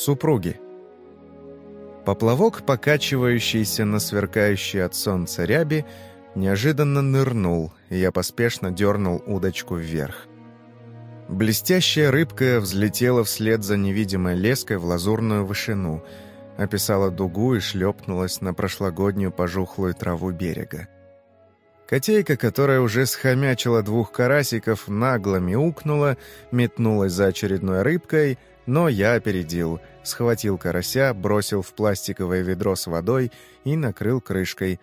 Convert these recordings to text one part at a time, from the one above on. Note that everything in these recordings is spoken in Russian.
Супруги. Поплавок, покачивающийся на сверкающей от солнца ряби, неожиданно нырнул, и я поспешно дернул удочку вверх. Блестящая рыбка взлетела вслед за невидимой леской в лазурную вышину, описала дугу и шлепнулась на прошлогоднюю пожухлую траву берега. Котейка, которая уже схомячила двух карасиков, нагло мяукнула, метнулась за очередной рыбкой, но я опередил, схватил карася, бросил в пластиковое ведро с водой и накрыл крышкой.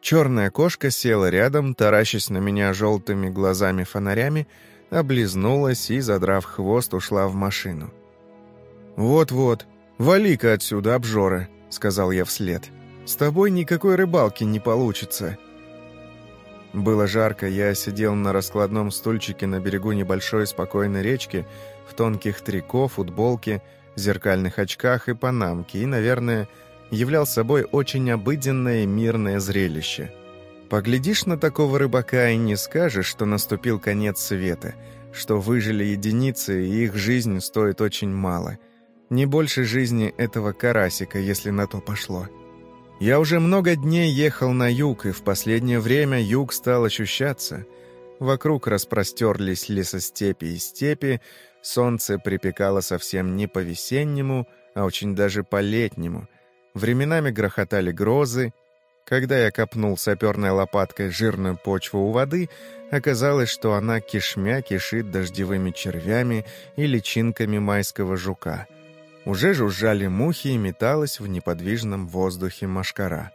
Черная кошка села рядом, таращась на меня желтыми глазами-фонарями, облизнулась и, задрав хвост, ушла в машину. «Вот-вот, вали-ка отсюда, обжора», — сказал я вслед. «С тобой никакой рыбалки не получится». Было жарко, я сидел на раскладном стульчике на берегу небольшой спокойной речки, в тонких трико, футболке, зеркальных очках и панамке, и, наверное, являл собой очень обыденное мирное зрелище. Поглядишь на такого рыбака и не скажешь, что наступил конец света, что выжили единицы, и их жизнь стоит очень мало. Не больше жизни этого карасика, если на то пошло. Я уже много дней ехал на юг, и в последнее время юг стал ощущаться. Вокруг распростерлись лесостепи и степи, солнце припекало совсем не по-весеннему, а очень даже по-летнему. Временами грохотали грозы. Когда я копнул саперной лопаткой жирную почву у воды, оказалось, что она кишмя кишит дождевыми червями и личинками майского жука — уже жужжали мухи и металась в неподвижном воздухе машкара.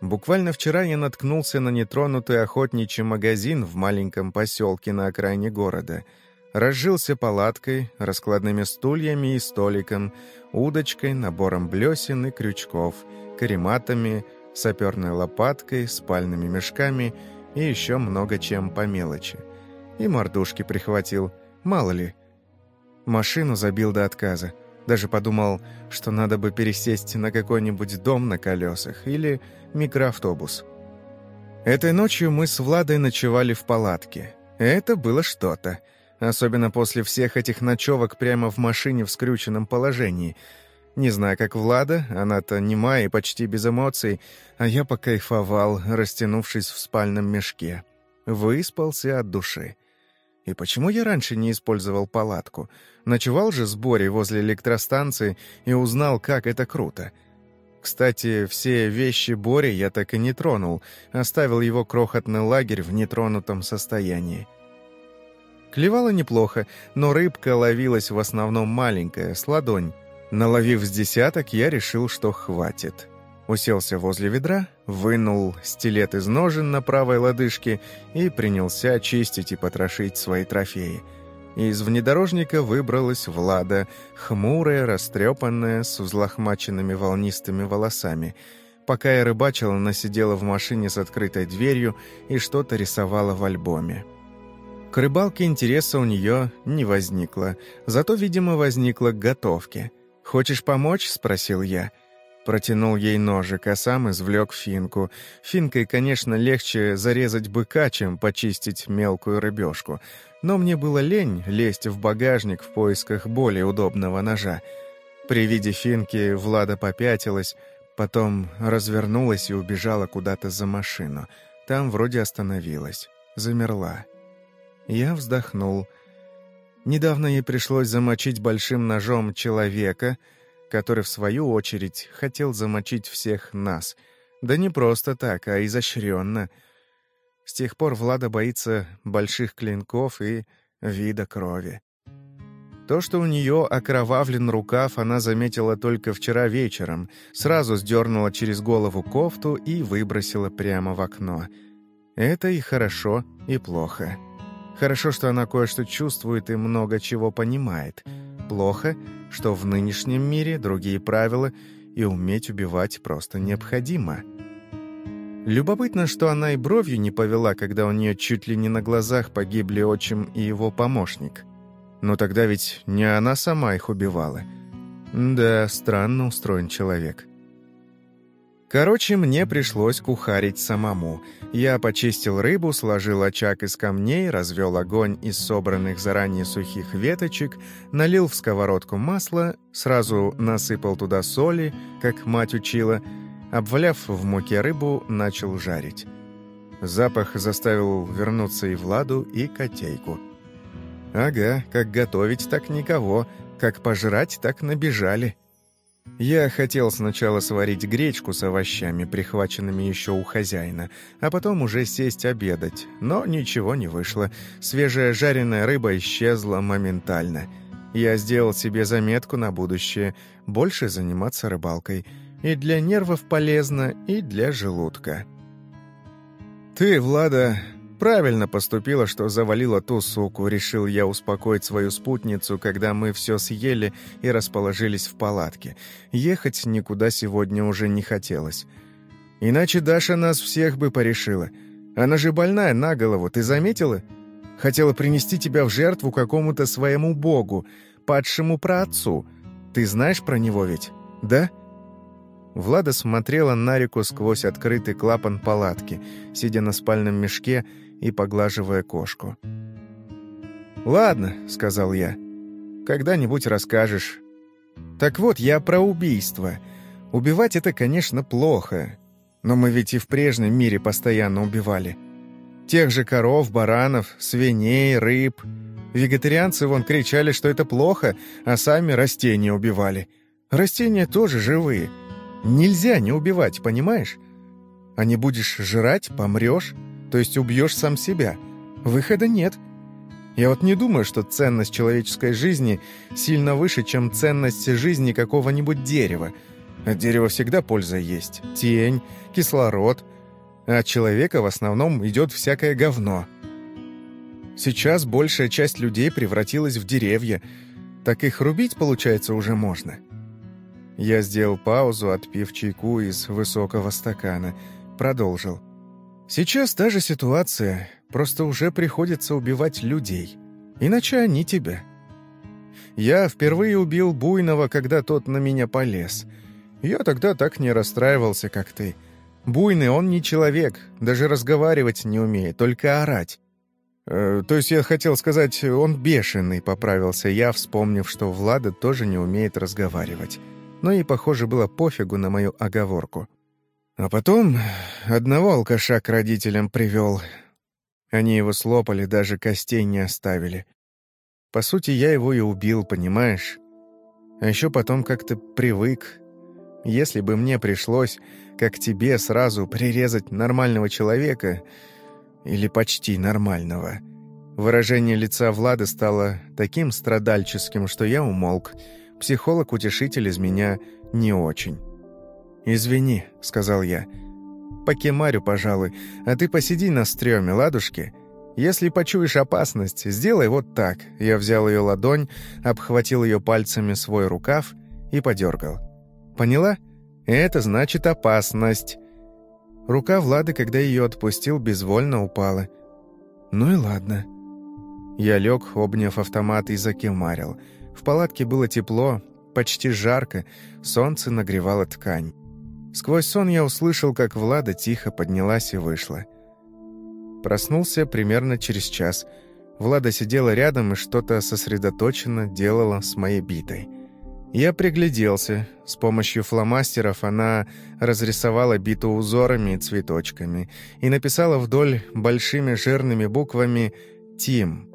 Буквально вчера я наткнулся на нетронутый охотничий магазин в маленьком поселке на окраине города. Разжился палаткой, раскладными стульями и столиком, удочкой, набором блесен и крючков, карематами, саперной лопаткой, спальными мешками и еще много чем по мелочи. И мордушки прихватил, мало ли — Машину забил до отказа. Даже подумал, что надо бы пересесть на какой-нибудь дом на колесах или микроавтобус. Этой ночью мы с Владой ночевали в палатке. Это было что-то. Особенно после всех этих ночевок прямо в машине в скрюченном положении. Не знаю, как Влада, она-то немая и почти без эмоций, а я покайфовал, растянувшись в спальном мешке. Выспался от души. И почему я раньше не использовал палатку? Ночевал же с Борей возле электростанции и узнал, как это круто. Кстати, все вещи Бори я так и не тронул, оставил его крохотный лагерь в нетронутом состоянии. Клевало неплохо, но рыбка ловилась в основном маленькая, с ладонь. Наловив с десяток, я решил, что хватит уселся возле ведра, вынул стилет из ножен на правой лодыжке и принялся очистить и потрошить свои трофеи. Из внедорожника выбралась Влада, хмурая, растрепанная, с взлохмаченными волнистыми волосами. Пока я рыбачил, она сидела в машине с открытой дверью и что-то рисовала в альбоме. К рыбалке интереса у нее не возникло, зато, видимо, возникло к готовке. «Хочешь помочь?» — спросил я. — Протянул ей ножик, а сам извлек финку. Финкой, конечно, легче зарезать быка, чем почистить мелкую рыбешку. Но мне было лень лезть в багажник в поисках более удобного ножа. При виде финки Влада попятилась, потом развернулась и убежала куда-то за машину. Там вроде остановилась. Замерла. Я вздохнул. Недавно ей пришлось замочить большим ножом человека — который, в свою очередь, хотел замочить всех нас. Да не просто так, а изощренно. С тех пор Влада боится больших клинков и вида крови. То, что у нее окровавлен рукав, она заметила только вчера вечером, сразу сдернула через голову кофту и выбросила прямо в окно. Это и хорошо, и плохо. Хорошо, что она кое-что чувствует и много чего понимает — Плохо, что в нынешнем мире другие правила, и уметь убивать просто необходимо. Любопытно, что она и бровью не повела, когда у нее чуть ли не на глазах погибли отчим и его помощник. Но тогда ведь не она сама их убивала. Да, странно устроен человек. Короче, мне пришлось кухарить самому. Я почистил рыбу, сложил очаг из камней, развел огонь из собранных заранее сухих веточек, налил в сковородку масло, сразу насыпал туда соли, как мать учила, обваляв в муке рыбу, начал жарить. Запах заставил вернуться и Владу, и котейку. «Ага, как готовить, так никого, как пожрать, так набежали». Я хотел сначала сварить гречку с овощами, прихваченными еще у хозяина, а потом уже сесть обедать, но ничего не вышло. Свежая жареная рыба исчезла моментально. Я сделал себе заметку на будущее – больше заниматься рыбалкой. И для нервов полезно, и для желудка. «Ты, Влада, Правильно поступила, что завалила ту суку, решил я успокоить свою спутницу, когда мы все съели и расположились в палатке. Ехать никуда сегодня уже не хотелось. Иначе Даша нас всех бы порешила. Она же больная на голову, ты заметила? Хотела принести тебя в жертву какому-то своему богу, падшему праотцу. Ты знаешь про него ведь, да?» Влада смотрела на реку сквозь открытый клапан палатки, сидя на спальном мешке и поглаживая кошку. «Ладно», — сказал я, — «когда-нибудь расскажешь». «Так вот, я про убийство. Убивать это, конечно, плохо, но мы ведь и в прежнем мире постоянно убивали. Тех же коров, баранов, свиней, рыб. Вегетарианцы вон кричали, что это плохо, а сами растения убивали. Растения тоже живые. Нельзя не убивать, понимаешь? А не будешь жрать — помрешь то есть убьешь сам себя. Выхода нет. Я вот не думаю, что ценность человеческой жизни сильно выше, чем ценность жизни какого-нибудь дерева. От дерева всегда польза есть. Тень, кислород. А от человека в основном идет всякое говно. Сейчас большая часть людей превратилась в деревья. Так их рубить, получается, уже можно. Я сделал паузу, отпив чайку из высокого стакана. Продолжил. Сейчас та же ситуация, просто уже приходится убивать людей. Иначе они тебя. Я впервые убил Буйного, когда тот на меня полез. Я тогда так не расстраивался, как ты. Буйный, он не человек, даже разговаривать не умеет, только орать. Э, то есть я хотел сказать, он бешеный, поправился я, вспомнив, что Влада тоже не умеет разговаривать. Но и, похоже, было пофигу на мою оговорку. А потом одного алкаша к родителям привел. Они его слопали, даже костей не оставили. По сути, я его и убил, понимаешь? А еще потом как-то привык. Если бы мне пришлось, как тебе, сразу прирезать нормального человека, или почти нормального, выражение лица Влада стало таким страдальческим, что я умолк. Психолог-утешитель из меня не очень. «Извини», — сказал я. «Покемарю, пожалуй, а ты посиди на стреме, ладушки. Если почуешь опасность, сделай вот так». Я взял ее ладонь, обхватил ее пальцами свой рукав и подергал. «Поняла? Это значит опасность». Рука Влады, когда ее отпустил, безвольно упала. «Ну и ладно». Я лег, обняв автомат и закемарил. В палатке было тепло, почти жарко, солнце нагревало ткань. Сквозь сон я услышал, как Влада тихо поднялась и вышла. Проснулся примерно через час. Влада сидела рядом и что-то сосредоточенно делала с моей битой. Я пригляделся. С помощью фломастеров она разрисовала биту узорами и цветочками и написала вдоль большими жирными буквами «Тим».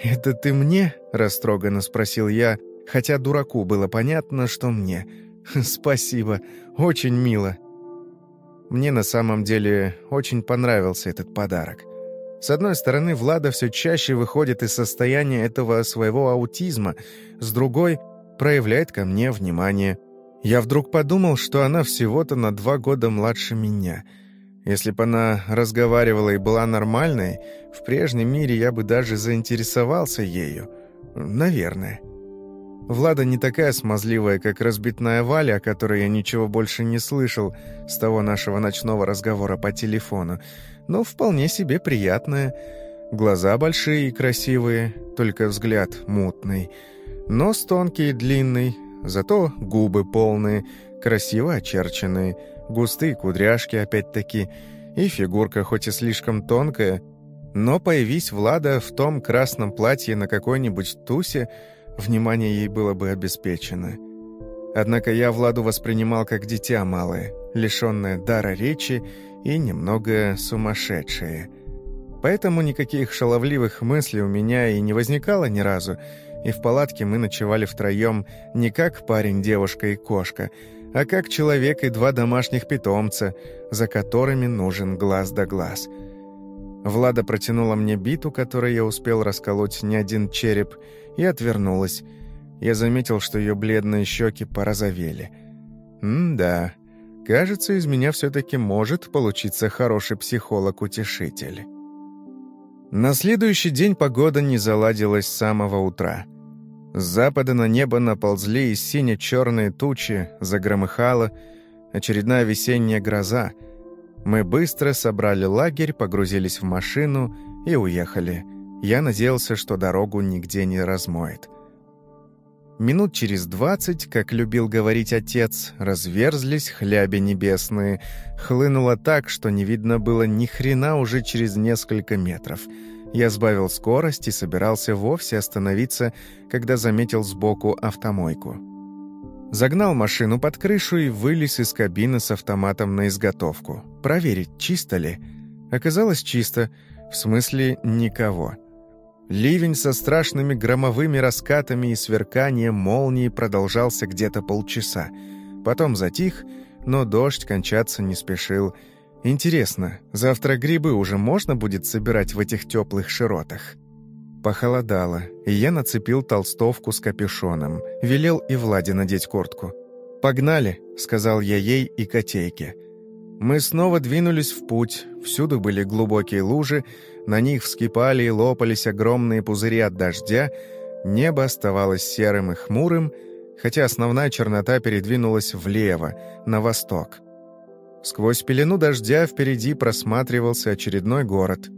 «Это ты мне?» – растроганно спросил я, хотя дураку было понятно, что мне – «Спасибо, очень мило». Мне на самом деле очень понравился этот подарок. С одной стороны, Влада все чаще выходит из состояния этого своего аутизма, с другой — проявляет ко мне внимание. Я вдруг подумал, что она всего-то на два года младше меня. Если бы она разговаривала и была нормальной, в прежнем мире я бы даже заинтересовался ею. Наверное. Влада не такая смазливая, как разбитная Валя, о которой я ничего больше не слышал с того нашего ночного разговора по телефону, но вполне себе приятная. Глаза большие и красивые, только взгляд мутный. Нос тонкий и длинный, зато губы полные, красиво очерченные, густые кудряшки опять-таки, и фигурка хоть и слишком тонкая, но появись Влада в том красном платье на какой-нибудь тусе, внимание ей было бы обеспечено. Однако я Владу воспринимал как дитя малое, лишенное дара речи и немного сумасшедшее. Поэтому никаких шаловливых мыслей у меня и не возникало ни разу, и в палатке мы ночевали втроем не как парень, девушка и кошка, а как человек и два домашних питомца, за которыми нужен глаз да глаз. Влада протянула мне биту, которой я успел расколоть не один череп, и отвернулась, я заметил, что ее бледные щеки порозовели. М-да, кажется, из меня все-таки может получиться хороший психолог-утешитель. На следующий день погода не заладилась с самого утра. С запада на небо наползли из сине-черные тучи, загромыхала очередная весенняя гроза. Мы быстро собрали лагерь, погрузились в машину и уехали. Я надеялся, что дорогу нигде не размоет. Минут через двадцать, как любил говорить отец, разверзлись хляби небесные. Хлынуло так, что не видно было ни хрена уже через несколько метров. Я сбавил скорость и собирался вовсе остановиться, когда заметил сбоку автомойку. Загнал машину под крышу и вылез из кабины с автоматом на изготовку. Проверить, чисто ли. Оказалось чисто, в смысле никого. Ливень со страшными громовыми раскатами и сверканием молнии продолжался где-то полчаса. Потом затих, но дождь кончаться не спешил. Интересно, завтра грибы уже можно будет собирать в этих теплых широтах? Похолодало, и я нацепил толстовку с капюшоном. Велел и Владе надеть куртку. «Погнали», — сказал я ей и котейке. Мы снова двинулись в путь. Всюду были глубокие лужи, на них вскипали и лопались огромные пузыри от дождя, небо оставалось серым и хмурым, хотя основная чернота передвинулась влево, на восток. Сквозь пелену дождя впереди просматривался очередной город.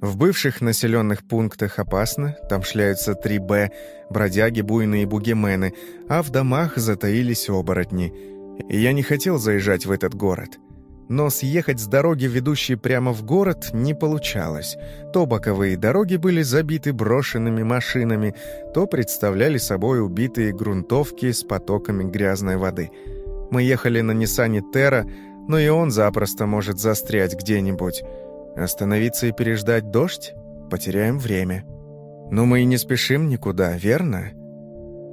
В бывших населенных пунктах опасно, там шляются 3Б, бродяги, буйные бугемены, а в домах затаились оборотни. И я не хотел заезжать в этот город — но съехать с дороги, ведущей прямо в город, не получалось. То боковые дороги были забиты брошенными машинами, то представляли собой убитые грунтовки с потоками грязной воды. Мы ехали на Ниссане Терра, но и он запросто может застрять где-нибудь. Остановиться и переждать дождь? Потеряем время. Но мы и не спешим никуда, верно?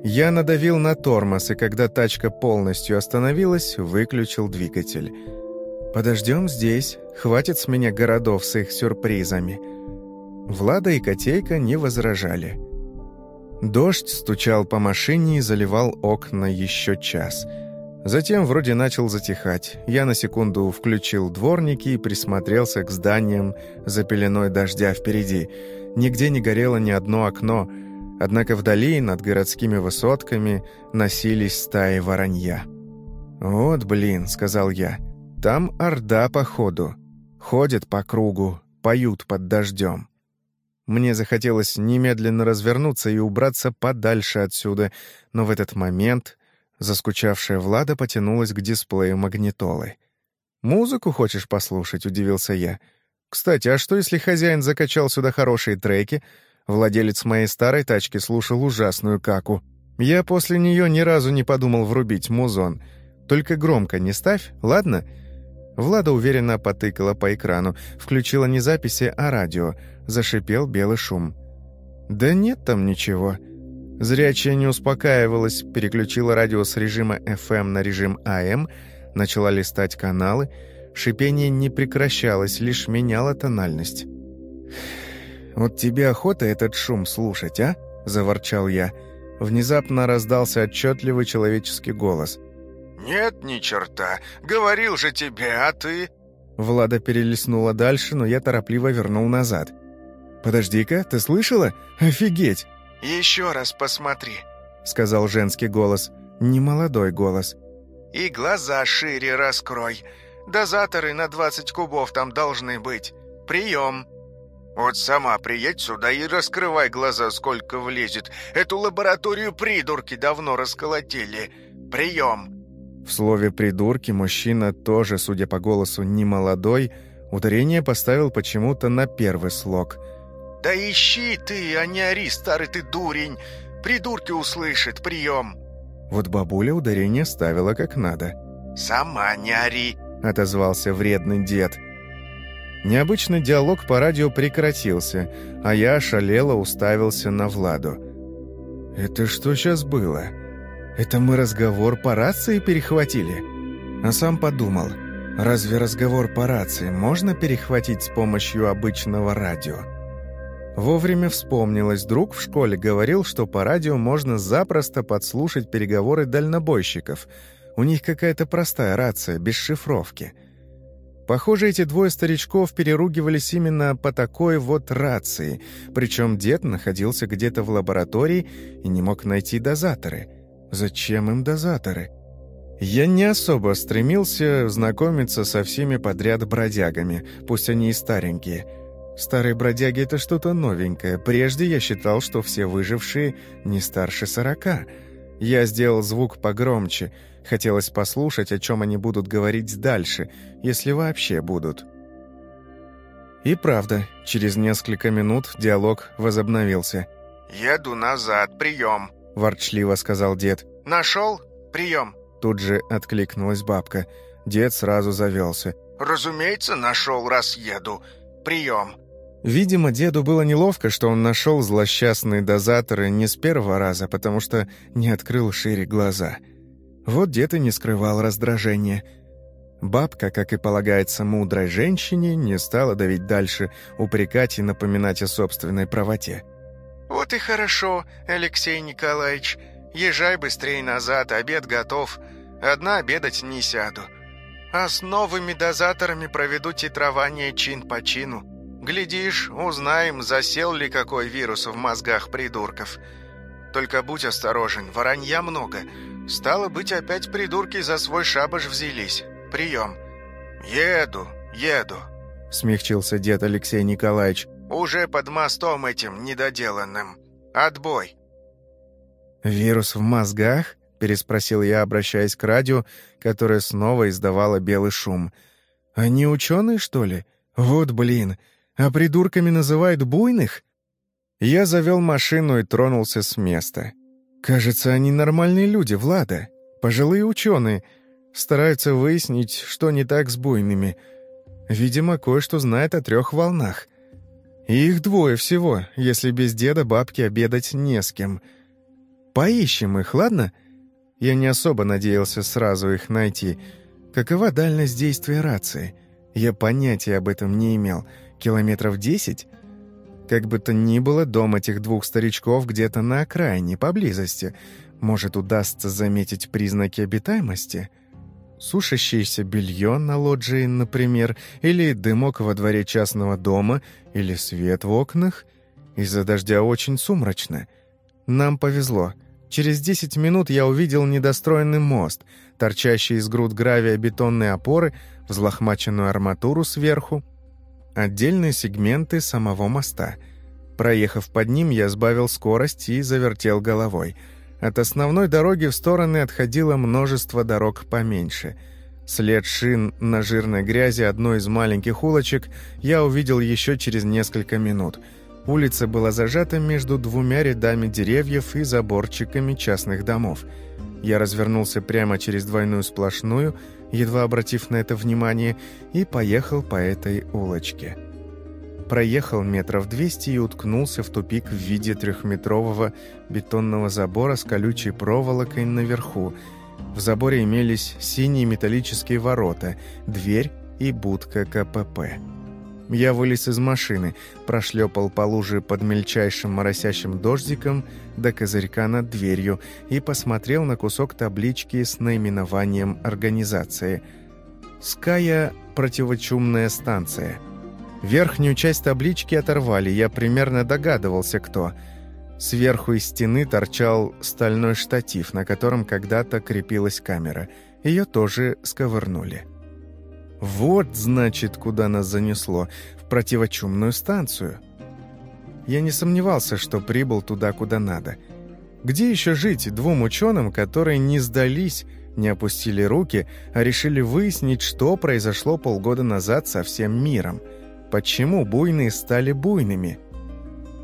Я надавил на тормоз, и когда тачка полностью остановилась, выключил двигатель. Подождем здесь, хватит с меня городов с их сюрпризами». Влада и Котейка не возражали. Дождь стучал по машине и заливал окна еще час. Затем вроде начал затихать. Я на секунду включил дворники и присмотрелся к зданиям за пеленой дождя впереди. Нигде не горело ни одно окно, однако вдали, над городскими высотками, носились стаи воронья. «Вот блин», — сказал я, — там орда, походу. Ходят по кругу, поют под дождем. Мне захотелось немедленно развернуться и убраться подальше отсюда, но в этот момент заскучавшая Влада потянулась к дисплею магнитолы. «Музыку хочешь послушать?» — удивился я. «Кстати, а что, если хозяин закачал сюда хорошие треки? Владелец моей старой тачки слушал ужасную каку. Я после нее ни разу не подумал врубить музон. Только громко не ставь, ладно?» Влада уверенно потыкала по экрану, включила не записи, а радио. Зашипел белый шум. «Да нет там ничего». Зрячая не успокаивалась, переключила радио с режима FM на режим AM, начала листать каналы. Шипение не прекращалось, лишь меняло тональность. «Вот тебе охота этот шум слушать, а?» – заворчал я. Внезапно раздался отчетливый человеческий голос. «Нет, ни черта. Говорил же тебе, а ты...» Влада перелистнула дальше, но я торопливо вернул назад. «Подожди-ка, ты слышала? Офигеть!» «Еще раз посмотри», — сказал женский голос, немолодой голос. «И глаза шире раскрой. Дозаторы на 20 кубов там должны быть. Прием!» «Вот сама приедь сюда и раскрывай глаза, сколько влезет. Эту лабораторию придурки давно расколотили. Прием!» В слове «придурки» мужчина тоже, судя по голосу, не молодой, ударение поставил почему-то на первый слог. «Да ищи ты, а не ори, старый ты дурень! Придурки услышит, прием!» Вот бабуля ударение ставила как надо. «Сама не ори!» — отозвался вредный дед. Необычный диалог по радио прекратился, а я ошалело уставился на Владу. «Это что сейчас было?» Это мы разговор по рации перехватили? А сам подумал, разве разговор по рации можно перехватить с помощью обычного радио? Вовремя вспомнилось, друг в школе говорил, что по радио можно запросто подслушать переговоры дальнобойщиков. У них какая-то простая рация, без шифровки. Похоже, эти двое старичков переругивались именно по такой вот рации, причем дед находился где-то в лаборатории и не мог найти дозаторы — Зачем им дозаторы? Я не особо стремился знакомиться со всеми подряд бродягами, пусть они и старенькие. Старые бродяги — это что-то новенькое. Прежде я считал, что все выжившие не старше сорока. Я сделал звук погромче. Хотелось послушать, о чем они будут говорить дальше, если вообще будут. И правда, через несколько минут диалог возобновился. «Еду назад, прием!» – ворчливо сказал дед. «Нашел? Прием!» Тут же откликнулась бабка. Дед сразу завелся. «Разумеется, нашел, раз еду. Прием!» Видимо, деду было неловко, что он нашел злосчастные дозаторы не с первого раза, потому что не открыл шире глаза. Вот дед и не скрывал раздражения. Бабка, как и полагается мудрой женщине, не стала давить дальше, упрекать и напоминать о собственной правоте. «Вот и хорошо, Алексей Николаевич. Езжай быстрее назад, обед готов. Одна обедать не сяду. А с новыми дозаторами проведу титрование чин по чину. Глядишь, узнаем, засел ли какой вирус в мозгах придурков. Только будь осторожен, воронья много. Стало быть, опять придурки за свой шабаш взялись. Прием. Еду, еду. Смягчился дед Алексей Николаевич. «Уже под мостом этим недоделанным. Отбой!» «Вирус в мозгах?» – переспросил я, обращаясь к радио, которое снова издавало белый шум. «Они ученые, что ли? Вот блин! А придурками называют буйных?» Я завел машину и тронулся с места. «Кажется, они нормальные люди, Влада. Пожилые ученые. Стараются выяснить, что не так с буйными. Видимо, кое-что знает о трех волнах. И их двое всего, если без деда бабки обедать не с кем. Поищем их, ладно? Я не особо надеялся сразу их найти. Какова дальность действия рации? Я понятия об этом не имел. Километров десять? Как бы то ни было, дом этих двух старичков где-то на окраине, поблизости. Может, удастся заметить признаки обитаемости?» Сушащееся белье на лоджии, например, или дымок во дворе частного дома, или свет в окнах. Из-за дождя очень сумрачно. Нам повезло. Через 10 минут я увидел недостроенный мост, торчащий из груд гравия бетонные опоры, взлохмаченную арматуру сверху, отдельные сегменты самого моста. Проехав под ним, я сбавил скорость и завертел головой — от основной дороги в стороны отходило множество дорог поменьше. След шин на жирной грязи одной из маленьких улочек я увидел еще через несколько минут. Улица была зажата между двумя рядами деревьев и заборчиками частных домов. Я развернулся прямо через двойную сплошную, едва обратив на это внимание, и поехал по этой улочке проехал метров двести и уткнулся в тупик в виде трехметрового бетонного забора с колючей проволокой наверху. В заборе имелись синие металлические ворота, дверь и будка КПП. Я вылез из машины, прошлепал по луже под мельчайшим моросящим дождиком до козырька над дверью и посмотрел на кусок таблички с наименованием организации. «Ская противочумная станция». Верхнюю часть таблички оторвали, я примерно догадывался, кто. Сверху из стены торчал стальной штатив, на котором когда-то крепилась камера. Ее тоже сковырнули. Вот, значит, куда нас занесло. В противочумную станцию. Я не сомневался, что прибыл туда, куда надо. Где еще жить двум ученым, которые не сдались, не опустили руки, а решили выяснить, что произошло полгода назад со всем миром? Почему буйные стали буйными?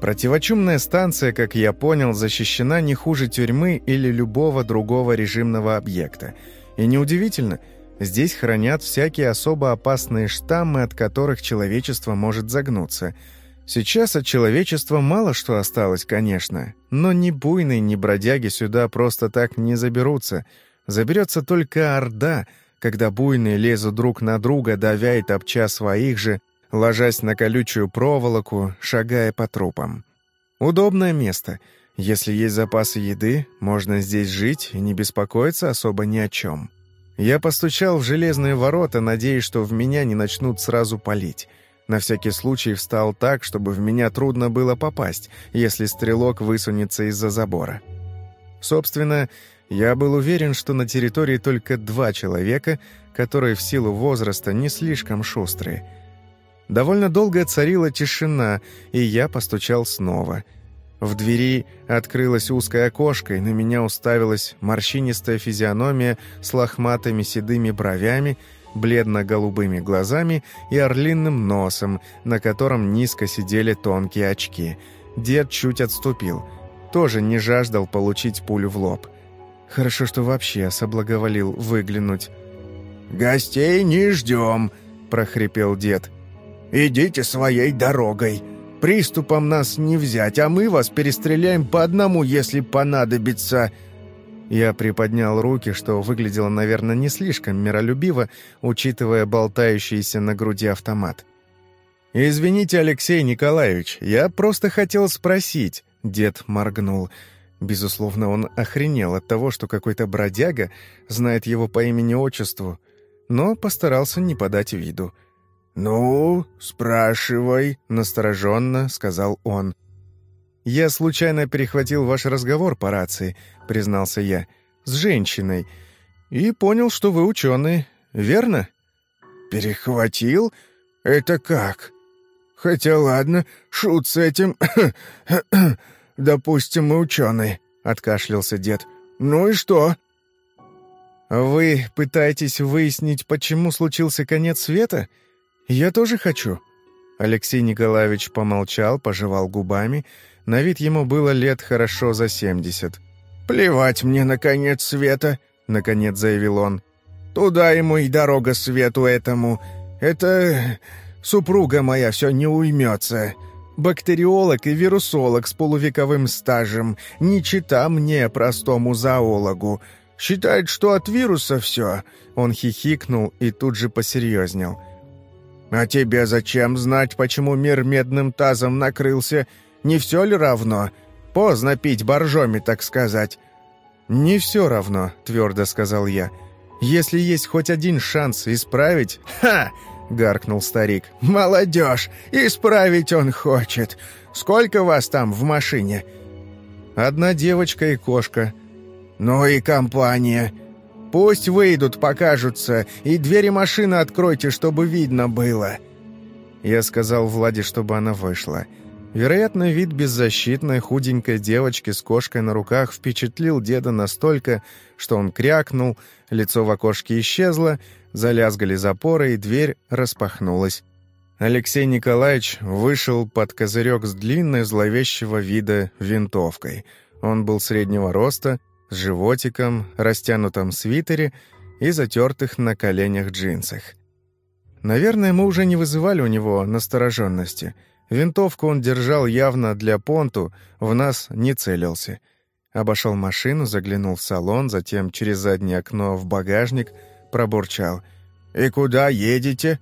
Противочумная станция, как я понял, защищена не хуже тюрьмы или любого другого режимного объекта. И неудивительно, здесь хранят всякие особо опасные штаммы, от которых человечество может загнуться – Сейчас от человечества мало что осталось, конечно, но ни буйные, ни бродяги сюда просто так не заберутся. Заберется только Орда, когда буйные лезут друг на друга, давя и топча своих же, ложась на колючую проволоку, шагая по трупам. Удобное место. Если есть запасы еды, можно здесь жить и не беспокоиться особо ни о чем. Я постучал в железные ворота, надеясь, что в меня не начнут сразу палить. На всякий случай встал так, чтобы в меня трудно было попасть, если стрелок высунется из-за забора. Собственно, я был уверен, что на территории только два человека, которые в силу возраста не слишком шустрые. Довольно долго царила тишина, и я постучал снова. В двери открылось узкое окошко, и на меня уставилась морщинистая физиономия с лохматыми седыми бровями — бледно-голубыми глазами и орлиным носом, на котором низко сидели тонкие очки. Дед чуть отступил. Тоже не жаждал получить пулю в лоб. Хорошо, что вообще соблаговолил выглянуть. «Гостей не ждем», — прохрипел дед. «Идите своей дорогой. Приступом нас не взять, а мы вас перестреляем по одному, если понадобится». Я приподнял руки, что выглядело, наверное, не слишком миролюбиво, учитывая болтающийся на груди автомат. «Извините, Алексей Николаевич, я просто хотел спросить», — дед моргнул. Безусловно, он охренел от того, что какой-то бродяга знает его по имени-отчеству, но постарался не подать виду. «Ну, спрашивай», — настороженно сказал он. «Я случайно перехватил ваш разговор по рации», — признался я, — «с женщиной, и понял, что вы ученый, верно?» «Перехватил? Это как?» «Хотя ладно, шут с этим. Допустим, мы ученые», — откашлялся дед. «Ну и что?» «Вы пытаетесь выяснить, почему случился конец света? Я тоже хочу». Алексей Николаевич помолчал, пожевал губами — на вид ему было лет хорошо за семьдесят. «Плевать мне на конец света», — наконец заявил он. «Туда ему и дорога свету этому. Это... супруга моя все не уймется. Бактериолог и вирусолог с полувековым стажем. Не чита мне, простому зоологу. Считает, что от вируса все». Он хихикнул и тут же посерьезнел. «А тебе зачем знать, почему мир медным тазом накрылся?» Не все ли равно? Поздно пить боржоми, так сказать». «Не все равно», — твердо сказал я. «Если есть хоть один шанс исправить...» «Ха!» — гаркнул старик. «Молодежь! Исправить он хочет! Сколько вас там в машине?» «Одна девочка и кошка». «Ну и компания. Пусть выйдут, покажутся, и двери машины откройте, чтобы видно было». Я сказал Владе, чтобы она вышла. «Я Вероятно, вид беззащитной худенькой девочки с кошкой на руках впечатлил деда настолько, что он крякнул, лицо в окошке исчезло, залязгали запоры, и дверь распахнулась. Алексей Николаевич вышел под козырек с длинной зловещего вида винтовкой. Он был среднего роста, с животиком, растянутом свитере и затертых на коленях джинсах. Наверное, мы уже не вызывали у него настороженности — Винтовку он держал явно для понту, в нас не целился. Обошел машину, заглянул в салон, затем через заднее окно в багажник, пробурчал. «И куда едете?»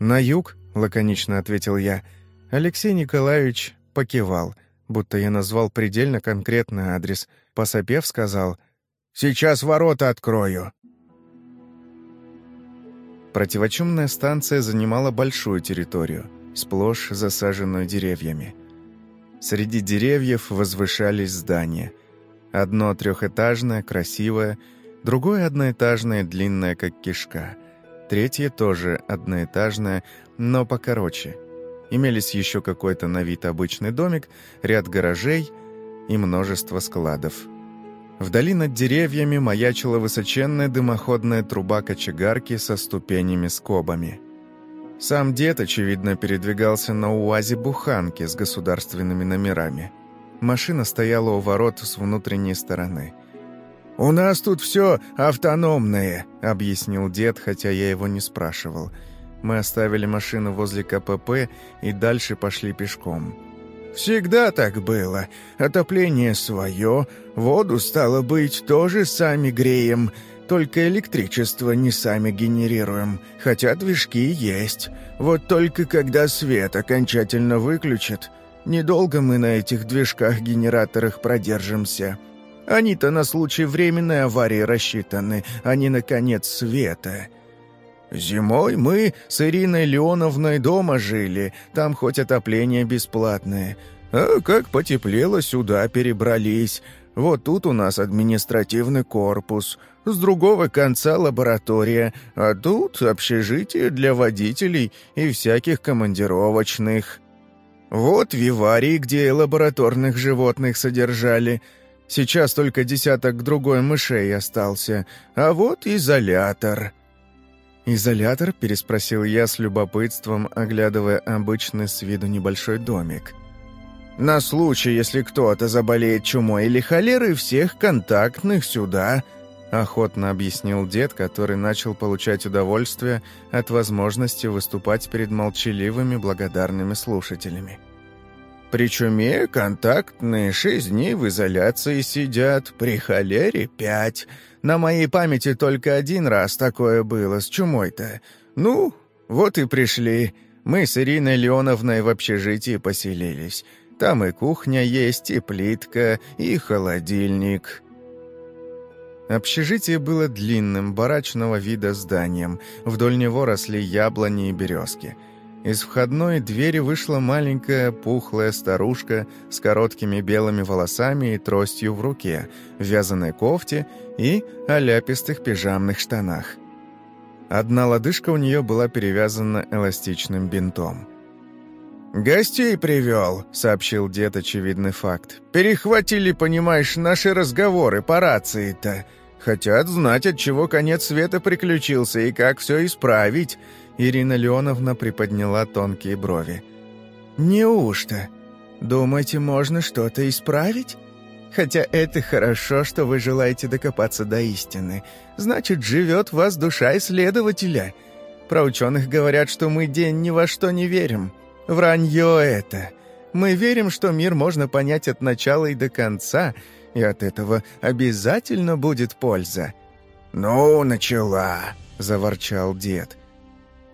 «На юг», — лаконично ответил я. Алексей Николаевич покивал, будто я назвал предельно конкретный адрес. Посопев, сказал «Сейчас ворота открою». Противочумная станция занимала большую территорию — сплошь засаженную деревьями. Среди деревьев возвышались здания. Одно трехэтажное, красивое, другое одноэтажное, длинное, как кишка. Третье тоже одноэтажное, но покороче. Имелись еще какой-то на вид обычный домик, ряд гаражей, и множество складов. Вдали над деревьями маячила высоченная дымоходная труба кочегарки со ступенями-скобами. Сам дед, очевидно, передвигался на УАЗе-буханке с государственными номерами. Машина стояла у ворот с внутренней стороны. «У нас тут все автономное», — объяснил дед, хотя я его не спрашивал. Мы оставили машину возле КПП и дальше пошли пешком. Всегда так было. Отопление свое, воду, стало быть, тоже сами греем, только электричество не сами генерируем, хотя движки есть. Вот только когда свет окончательно выключат, недолго мы на этих движках-генераторах продержимся. Они-то на случай временной аварии рассчитаны, а не на конец света». Зимой мы с Ириной Леоновной дома жили, там хоть отопление бесплатное. А как потеплело, сюда перебрались. Вот тут у нас административный корпус, с другого конца лаборатория, а тут общежитие для водителей и всяких командировочных. Вот виварий, где лабораторных животных содержали. Сейчас только десяток другой мышей остался, а вот изолятор». «Изолятор?» — переспросил я с любопытством, оглядывая обычный с виду небольшой домик. «На случай, если кто-то заболеет чумой или холерой, всех контактных сюда», — охотно объяснил дед, который начал получать удовольствие от возможности выступать перед молчаливыми благодарными слушателями. «При чуме контактные шесть дней в изоляции сидят, при холере пять». На моей памяти только один раз такое было с чумой-то. Ну, вот и пришли. Мы с Ириной Леоновной в общежитии поселились. Там и кухня есть, и плитка, и холодильник». Общежитие было длинным, барачного вида зданием. Вдоль него росли яблони и березки. Из входной двери вышла маленькая пухлая старушка с короткими белыми волосами и тростью в руке, в вязаной кофте и оляпистых пижамных штанах. Одна лодыжка у нее была перевязана эластичным бинтом. «Гостей привел», — сообщил дед очевидный факт. «Перехватили, понимаешь, наши разговоры по рации-то. Хотят знать, от чего конец света приключился и как все исправить». Ирина Леоновна приподняла тонкие брови. «Неужто? Думаете, можно что-то исправить? Хотя это хорошо, что вы желаете докопаться до истины. Значит, живет в вас душа исследователя. Про ученых говорят, что мы день ни во что не верим. Вранье это. Мы верим, что мир можно понять от начала и до конца, и от этого обязательно будет польза». «Ну, начала», — заворчал дед.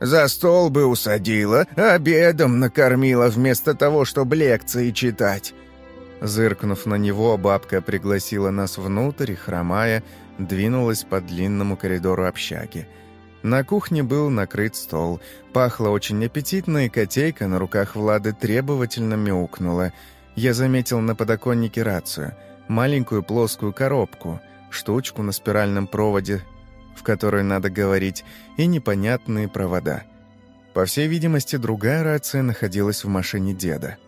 За стол бы усадила, обедом накормила вместо того, чтобы лекции читать». Зыркнув на него, бабка пригласила нас внутрь хромая, двинулась по длинному коридору общаги. На кухне был накрыт стол. Пахло очень аппетитно, и котейка на руках Влады требовательно мяукнула. Я заметил на подоконнике рацию. Маленькую плоскую коробку, штучку на спиральном проводе в которой надо говорить, и непонятные провода. По всей видимости, другая рация находилась в машине деда.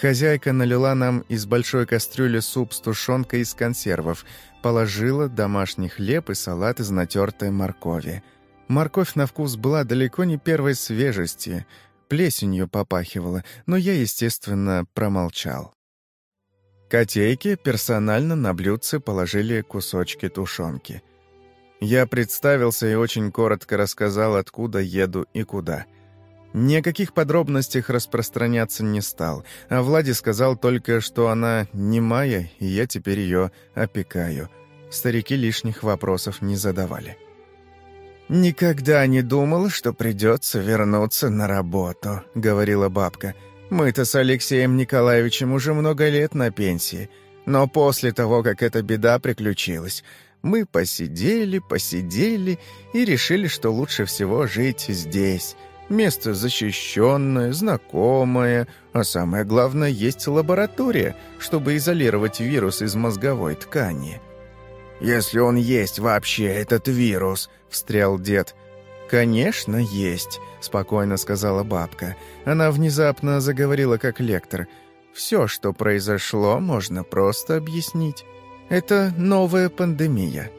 Хозяйка налила нам из большой кастрюли суп с тушенкой из консервов, положила домашний хлеб и салат из натертой моркови. Морковь на вкус была далеко не первой свежести, плесенью попахивала, но я, естественно, промолчал. Котейки персонально на блюдце положили кусочки тушенки — я представился и очень коротко рассказал, откуда еду и куда. Ни о каких подробностях распространяться не стал, а Влади сказал только, что она не моя, и я теперь ее опекаю. Старики лишних вопросов не задавали. «Никогда не думала, что придется вернуться на работу», — говорила бабка. «Мы-то с Алексеем Николаевичем уже много лет на пенсии, но после того, как эта беда приключилась, мы посидели, посидели и решили, что лучше всего жить здесь. Место защищенное, знакомое, а самое главное, есть лаборатория, чтобы изолировать вирус из мозговой ткани. «Если он есть вообще, этот вирус», — встрял дед. «Конечно, есть», — спокойно сказала бабка. Она внезапно заговорила как лектор — Все, что произошло, можно просто объяснить. Это новая пандемия.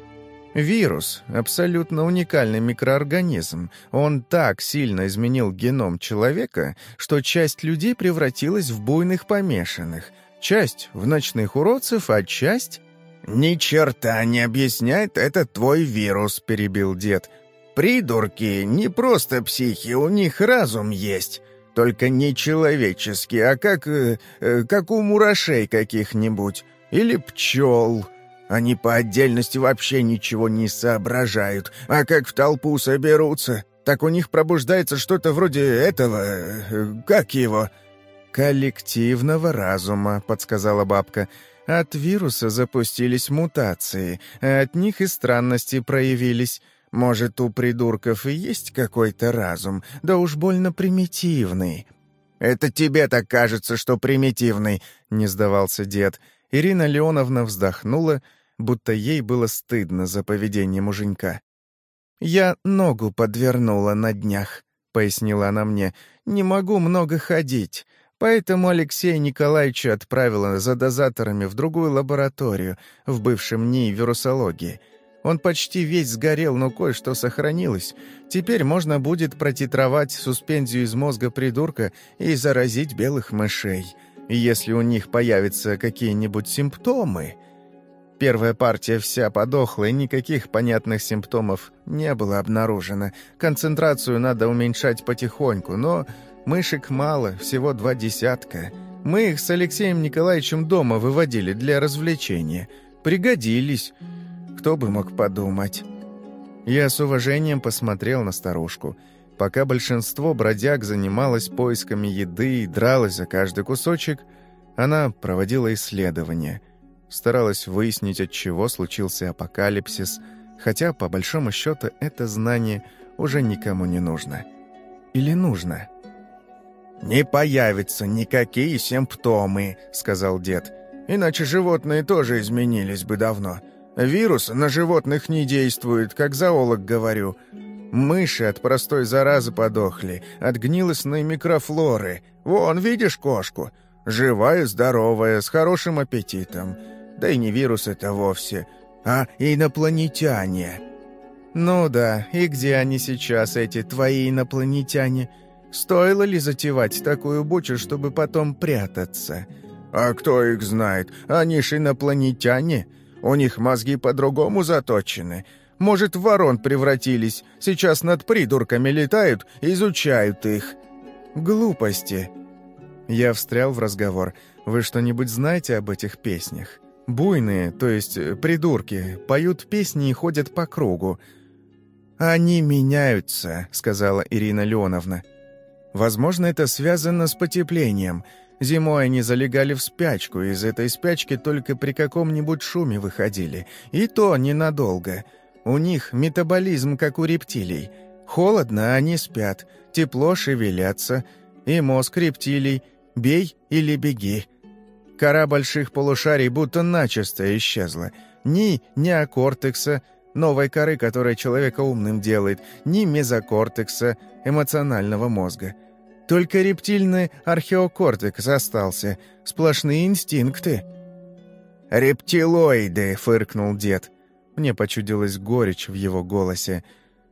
Вирус – абсолютно уникальный микроорганизм. Он так сильно изменил геном человека, что часть людей превратилась в буйных помешанных, часть – в ночных уродцев, а часть «Ни черта не объясняет этот твой вирус», — перебил дед. «Придурки не просто психи, у них разум есть. Только не человеческий, а как... Э, э, как у мурашей каких-нибудь. Или пчел. Они по отдельности вообще ничего не соображают. А как в толпу соберутся, так у них пробуждается что-то вроде этого... Э, как его?» «Коллективного разума», — подсказала бабка. От вируса запустились мутации, а от них и странности проявились. Может, у придурков и есть какой-то разум, да уж больно примитивный. «Это тебе так кажется, что примитивный», — не сдавался дед. Ирина Леоновна вздохнула, будто ей было стыдно за поведение муженька. «Я ногу подвернула на днях», — пояснила она мне. «Не могу много ходить. Поэтому Алексея Николаевича отправила за дозаторами в другую лабораторию, в бывшем НИИ вирусологии. Он почти весь сгорел, но кое-что сохранилось. Теперь можно будет протитровать суспензию из мозга придурка и заразить белых мышей. И если у них появятся какие-нибудь симптомы... Первая партия вся подохла, и никаких понятных симптомов не было обнаружено. Концентрацию надо уменьшать потихоньку, но Мышек мало, всего два десятка. Мы их с Алексеем Николаевичем дома выводили для развлечения. Пригодились. Кто бы мог подумать. Я с уважением посмотрел на старушку. Пока большинство бродяг занималось поисками еды и дралось за каждый кусочек, она проводила исследования. Старалась выяснить, от чего случился апокалипсис, хотя, по большому счету, это знание уже никому не нужно. Или нужно? «Не появятся никакие симптомы», — сказал дед. «Иначе животные тоже изменились бы давно. Вирус на животных не действует, как зоолог говорю. Мыши от простой заразы подохли, от гнилостной микрофлоры. Вон, видишь кошку? Живая, здоровая, с хорошим аппетитом. Да и не вирус это вовсе, а инопланетяне». «Ну да, и где они сейчас, эти твои инопланетяне?» Стоило ли затевать такую бучу, чтобы потом прятаться? А кто их знает? Они ж инопланетяне. У них мозги по-другому заточены. Может, в ворон превратились. Сейчас над придурками летают, изучают их. Глупости. Я встрял в разговор. Вы что-нибудь знаете об этих песнях? Буйные, то есть э, придурки, поют песни и ходят по кругу. «Они меняются», — сказала Ирина Леоновна. Возможно, это связано с потеплением. Зимой они залегали в спячку, из этой спячки только при каком-нибудь шуме выходили. И то ненадолго. У них метаболизм, как у рептилий. Холодно, они спят, тепло шевелятся. И мозг рептилий «бей или беги». Кора больших полушарий будто начисто исчезла. Ни неокортекса, новой коры, которая человека умным делает, ни мезокортекса, эмоционального мозга. Только рептильный археокортекс остался. Сплошные инстинкты». «Рептилоиды», — фыркнул дед. Мне почудилась горечь в его голосе.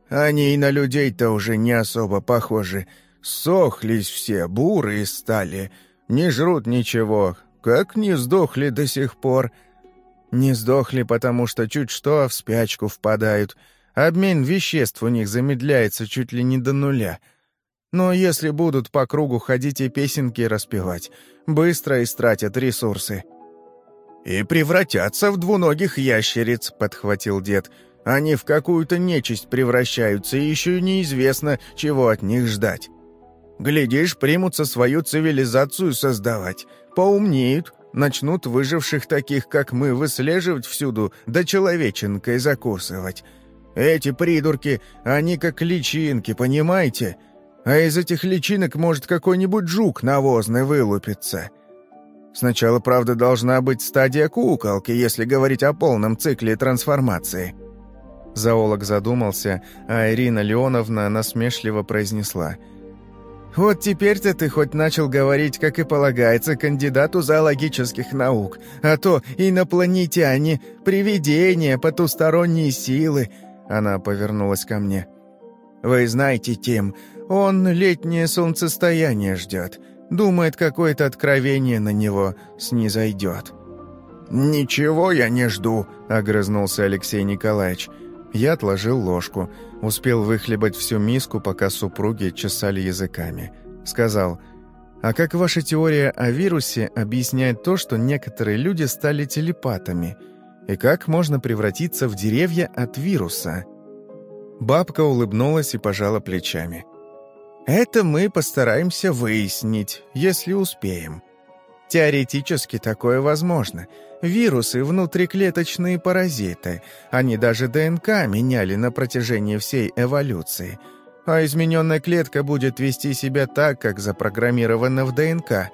«Они и на людей-то уже не особо похожи. Сохлись все, бурые стали. Не жрут ничего. Как не сдохли до сих пор?» «Не сдохли, потому что чуть что в спячку впадают. Обмен веществ у них замедляется чуть ли не до нуля». Но если будут по кругу ходить и песенки распевать, быстро истратят ресурсы». «И превратятся в двуногих ящериц», — подхватил дед. «Они в какую-то нечисть превращаются, и еще неизвестно, чего от них ждать. Глядишь, примутся свою цивилизацию создавать, поумнеют, начнут выживших таких, как мы, выслеживать всюду, да человеченкой закусывать. Эти придурки, они как личинки, понимаете?» а из этих личинок может какой-нибудь жук навозный вылупиться. Сначала, правда, должна быть стадия куколки, если говорить о полном цикле трансформации». Зоолог задумался, а Ирина Леоновна насмешливо произнесла. Вот теперь-то ты хоть начал говорить, как и полагается, кандидату зоологических наук. А то инопланетяне, привидения, потусторонние силы. Она повернулась ко мне. Вы знаете, Тим, он летнее солнцестояние ждет. Думает, какое-то откровение на него снизойдет. «Ничего я не жду», — огрызнулся Алексей Николаевич. Я отложил ложку, успел выхлебать всю миску, пока супруги чесали языками. Сказал, «А как ваша теория о вирусе объясняет то, что некоторые люди стали телепатами? И как можно превратиться в деревья от вируса?» Бабка улыбнулась и пожала плечами. «Это мы постараемся выяснить, если успеем. Теоретически такое возможно — Вирусы — внутриклеточные паразиты. Они даже ДНК меняли на протяжении всей эволюции. А измененная клетка будет вести себя так, как запрограммирована в ДНК.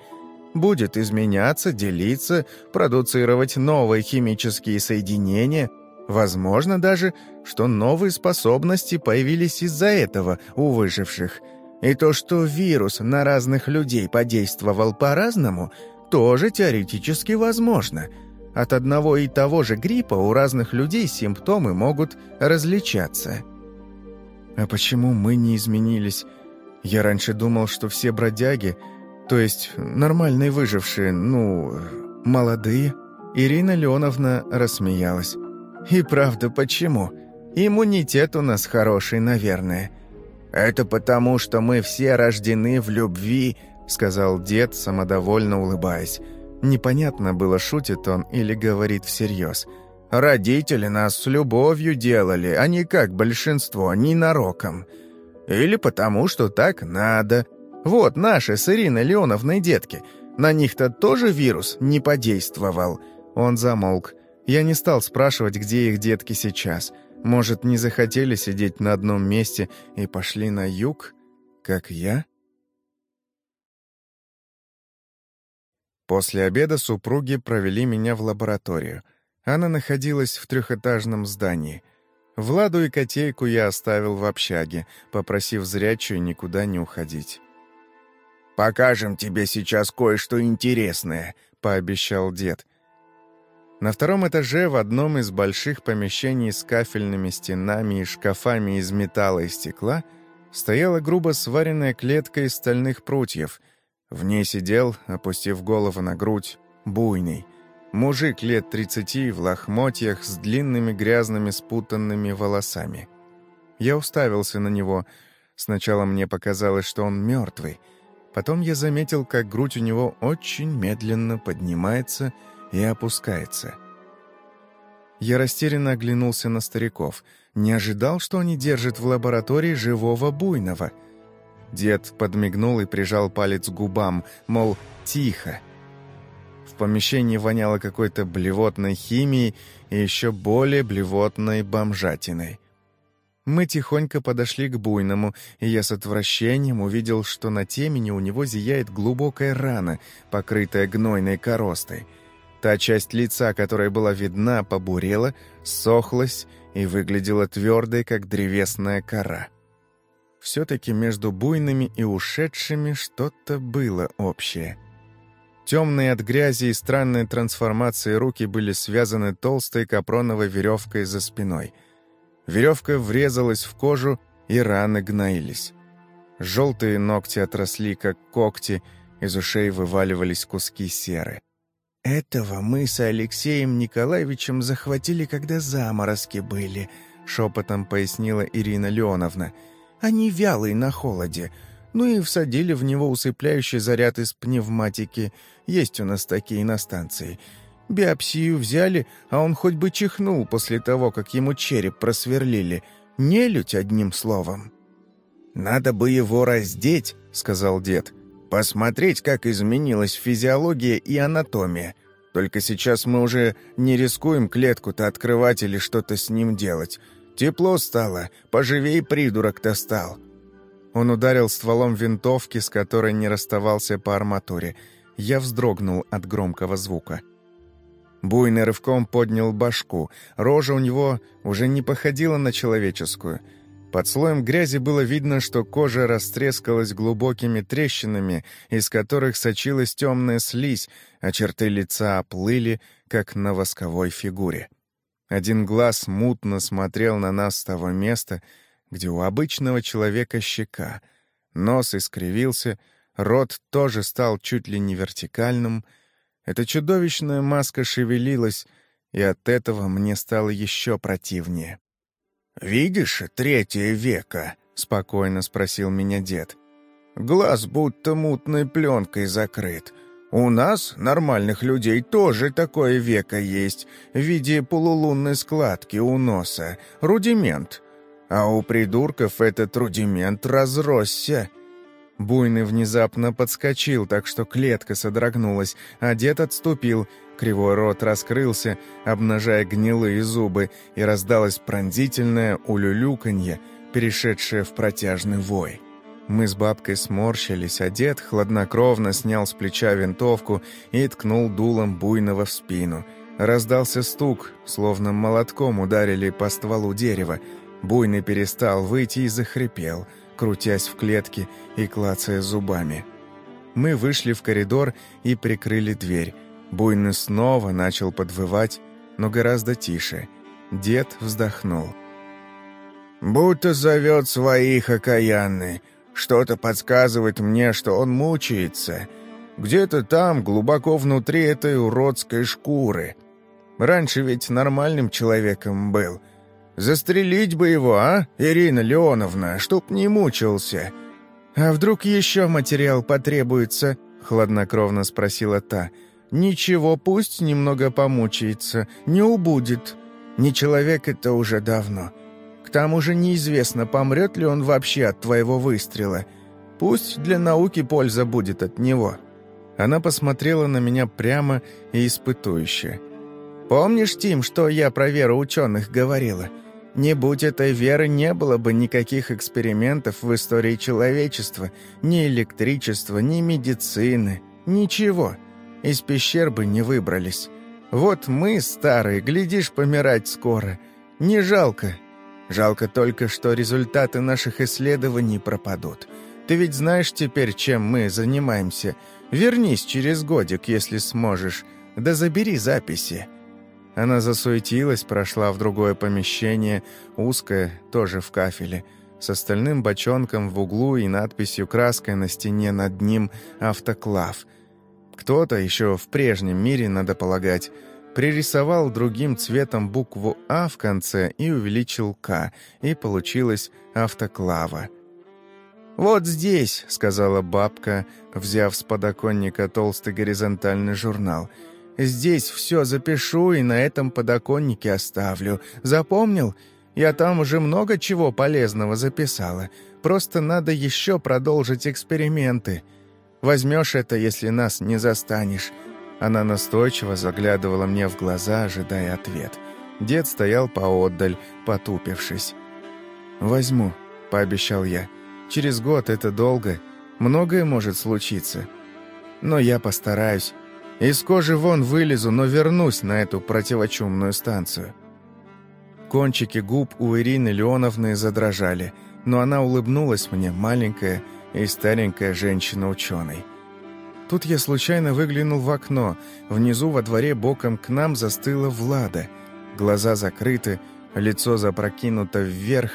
Будет изменяться, делиться, продуцировать новые химические соединения. Возможно даже, что новые способности появились из-за этого у выживших. И то, что вирус на разных людей подействовал по-разному, тоже теоретически возможно — от одного и того же гриппа у разных людей симптомы могут различаться. А почему мы не изменились? Я раньше думал, что все бродяги, то есть нормальные выжившие, ну, молодые. Ирина Леоновна рассмеялась. И правда, почему? Иммунитет у нас хороший, наверное. Это потому, что мы все рождены в любви, сказал дед, самодовольно улыбаясь. Непонятно было, шутит он или говорит всерьез. «Родители нас с любовью делали, а не как большинство, ненароком. Или потому, что так надо. Вот наши с Ириной Леоновной детки. На них-то тоже вирус не подействовал». Он замолк. Я не стал спрашивать, где их детки сейчас. Может, не захотели сидеть на одном месте и пошли на юг, как я?» После обеда супруги провели меня в лабораторию. Она находилась в трехэтажном здании. Владу и котейку я оставил в общаге, попросив зрячую никуда не уходить. «Покажем тебе сейчас кое-что интересное», — пообещал дед. На втором этаже в одном из больших помещений с кафельными стенами и шкафами из металла и стекла стояла грубо сваренная клетка из стальных прутьев — в ней сидел, опустив голову на грудь, буйный. Мужик лет тридцати в лохмотьях с длинными грязными спутанными волосами. Я уставился на него. Сначала мне показалось, что он мертвый. Потом я заметил, как грудь у него очень медленно поднимается и опускается. Я растерянно оглянулся на стариков. Не ожидал, что они держат в лаборатории живого буйного — Дед подмигнул и прижал палец к губам, мол, тихо. В помещении воняло какой-то блевотной химией и еще более блевотной бомжатиной. Мы тихонько подошли к буйному, и я с отвращением увидел, что на темени у него зияет глубокая рана, покрытая гнойной коростой. Та часть лица, которая была видна, побурела, сохлась и выглядела твердой, как древесная кора. Все-таки между буйными и ушедшими что-то было общее. Темные от грязи и странной трансформации руки были связаны толстой капроновой веревкой за спиной. Веревка врезалась в кожу, и раны гноились. Желтые ногти отросли, как когти, из ушей вываливались куски серы. «Этого мы с Алексеем Николаевичем захватили, когда заморозки были», — шепотом пояснила Ирина Леоновна — они вялые на холоде. Ну и всадили в него усыпляющий заряд из пневматики. Есть у нас такие на станции. Биопсию взяли, а он хоть бы чихнул после того, как ему череп просверлили. Нелюдь, одним словом. «Надо бы его раздеть», — сказал дед. «Посмотреть, как изменилась физиология и анатомия. Только сейчас мы уже не рискуем клетку-то открывать или что-то с ним делать. Тепло стало, поживей придурок-то стал». Он ударил стволом винтовки, с которой не расставался по арматуре. Я вздрогнул от громкого звука. Буйный рывком поднял башку. Рожа у него уже не походила на человеческую. Под слоем грязи было видно, что кожа растрескалась глубокими трещинами, из которых сочилась темная слизь, а черты лица оплыли, как на восковой фигуре. Один глаз мутно смотрел на нас с того места, где у обычного человека щека. Нос искривился, рот тоже стал чуть ли не вертикальным. Эта чудовищная маска шевелилась, и от этого мне стало еще противнее. «Видишь, третье века?» — спокойно спросил меня дед. «Глаз будто мутной пленкой закрыт. У нас, нормальных людей, тоже такое веко есть, в виде полулунной складки у носа, рудимент. А у придурков этот рудимент разросся». Буйный внезапно подскочил, так что клетка содрогнулась, а дед отступил, Кривой рот раскрылся, обнажая гнилые зубы, и раздалось пронзительное улюлюканье, перешедшее в протяжный вой. Мы с бабкой сморщились, а дед хладнокровно снял с плеча винтовку и ткнул дулом буйного в спину. Раздался стук, словно молотком ударили по стволу дерева. Буйный перестал выйти и захрипел, крутясь в клетке и клацая зубами. Мы вышли в коридор и прикрыли дверь. Буйный снова начал подвывать, но гораздо тише. Дед вздохнул. «Будто зовет своих окаянный. Что-то подсказывает мне, что он мучается. Где-то там, глубоко внутри этой уродской шкуры. Раньше ведь нормальным человеком был. Застрелить бы его, а, Ирина Леоновна, чтоб не мучился». «А вдруг еще материал потребуется?» — хладнокровно спросила та. — Ничего, пусть немного помучается, не убудет. Не человек это уже давно. К тому же неизвестно, помрет ли он вообще от твоего выстрела. Пусть для науки польза будет от него». Она посмотрела на меня прямо и испытующе. «Помнишь, Тим, что я про веру ученых говорила? Не будь этой веры, не было бы никаких экспериментов в истории человечества, ни электричества, ни медицины, ничего». Из пещер бы не выбрались. Вот мы, старые, глядишь, помирать скоро. Не жалко. Жалко только, что результаты наших исследований пропадут. Ты ведь знаешь теперь, чем мы занимаемся. Вернись через годик, если сможешь. Да забери записи». Она засуетилась, прошла в другое помещение, узкое, тоже в кафеле, с остальным бочонком в углу и надписью краской на стене над ним «Автоклав», кто-то еще в прежнем мире, надо полагать, пририсовал другим цветом букву «А» в конце и увеличил «К», и получилась автоклава. «Вот здесь», — сказала бабка, взяв с подоконника толстый горизонтальный журнал, «здесь все запишу и на этом подоконнике оставлю. Запомнил? Я там уже много чего полезного записала. Просто надо еще продолжить эксперименты». Возьмешь это, если нас не застанешь». Она настойчиво заглядывала мне в глаза, ожидая ответ. Дед стоял поотдаль, потупившись. «Возьму», — пообещал я. «Через год это долго. Многое может случиться. Но я постараюсь. Из кожи вон вылезу, но вернусь на эту противочумную станцию». Кончики губ у Ирины Леоновны задрожали, но она улыбнулась мне, маленькая, и старенькая женщина-ученый. Тут я случайно выглянул в окно. Внизу во дворе боком к нам застыла Влада. Глаза закрыты, лицо запрокинуто вверх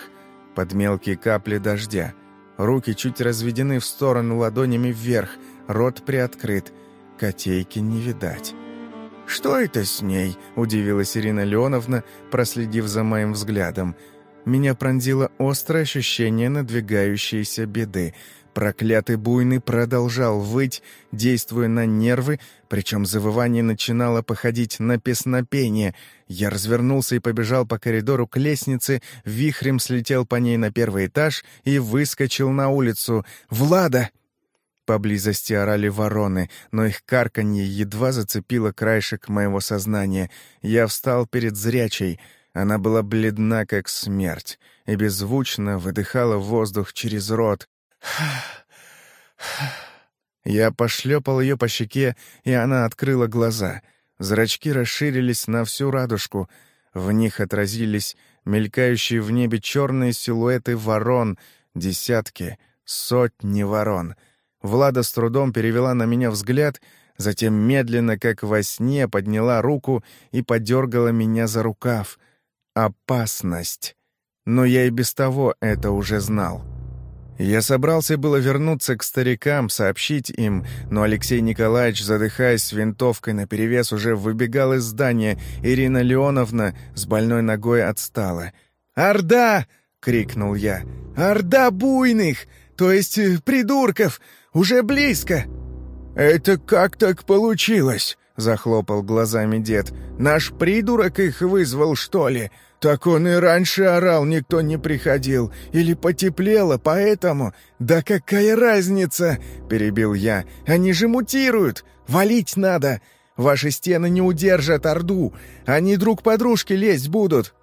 под мелкие капли дождя. Руки чуть разведены в сторону ладонями вверх, рот приоткрыт. Котейки не видать. «Что это с ней?» – удивилась Ирина Леоновна, проследив за моим взглядом. Меня пронзило острое ощущение надвигающейся беды – Проклятый буйный продолжал выть, действуя на нервы, причем завывание начинало походить на песнопение. Я развернулся и побежал по коридору к лестнице, вихрем слетел по ней на первый этаж и выскочил на улицу. «Влада!» Поблизости орали вороны, но их карканье едва зацепило краешек моего сознания. Я встал перед зрячей. Она была бледна, как смерть, и беззвучно выдыхала воздух через рот. Я пошлепал ее по щеке, и она открыла глаза. Зрачки расширились на всю радужку. В них отразились мелькающие в небе черные силуэты ворон, десятки, сотни ворон. Влада с трудом перевела на меня взгляд, затем медленно, как во сне, подняла руку и подергала меня за рукав. Опасность. Но я и без того это уже знал. Я собрался было вернуться к старикам, сообщить им, но Алексей Николаевич, задыхаясь с винтовкой наперевес, уже выбегал из здания. Ирина Леоновна с больной ногой отстала. «Орда!» — крикнул я. «Орда буйных! То есть э, придурков! Уже близко!» «Это как так получилось?» — захлопал глазами дед. «Наш придурок их вызвал, что ли? Так он и раньше орал, никто не приходил. Или потеплело, поэтому...» «Да какая разница?» — перебил я. «Они же мутируют! Валить надо! Ваши стены не удержат Орду! Они друг подружке лезть будут!»